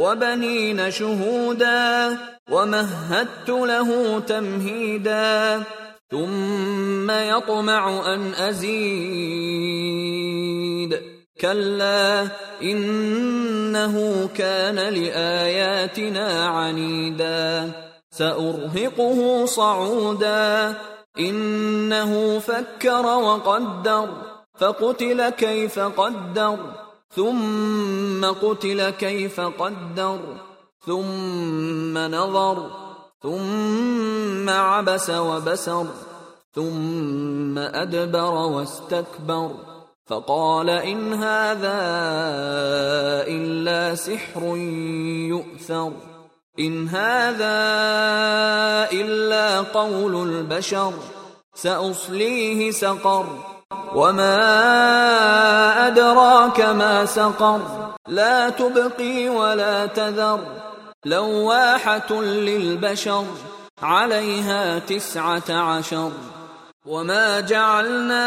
وبنين شهودا ومهدت له تمهيدا ثم يطمع أن أزيد. كلا إنه كان لآياتنا عنيدا. سأرهقه صعودا. إنه فكر وقدر. فقتل كيف قدر. ثم قتل كيف قدر ثم نظر ثم عبس وبسر ثم أدبر واستكبر. فقال إن هذا إلا سحر يؤثر إن هذا إلا قول البشر سأصليه سقر. وما ادراك ما سقر لا تبقي ولا تذر لواحة للبشر عليها تسعة عشر وما جعلنا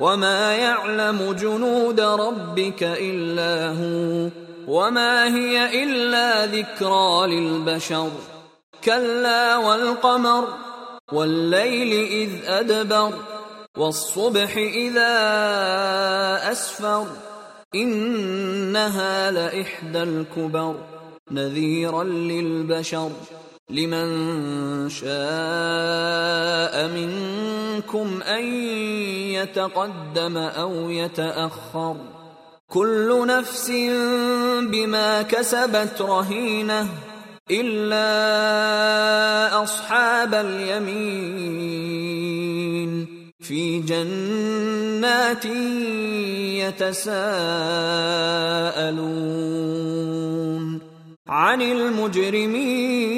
وما يعلم جنود ربك الا هو وما هي الا ذكرى للبشر كلا والقمر والليل اذ ادبر والصبح اذا اسفر انها لاحدى الكبر نذيرا للبشر لمن شاء منكم أن يتقدم أو يتأخر. كل نفس بما كسبت رهينة إلا أصحاب اليمين. في جنات يتساءلون. عن المجرمين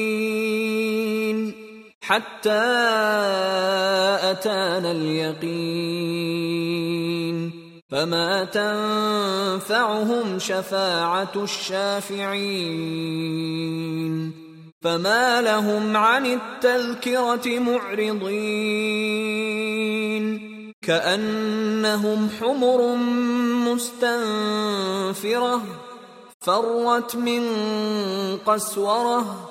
حتى أتانا اليقين. فما تنفعهم شفاعة الشافعين. فما لهم عن التذكرة معرضين. كأنهم حمر مستنفرة فرت من قسورة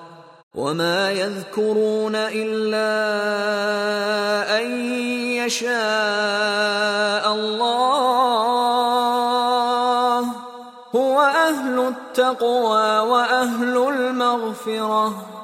وما يذكرون الا ان يشاء الله هو أهل التقوى واهل المغفره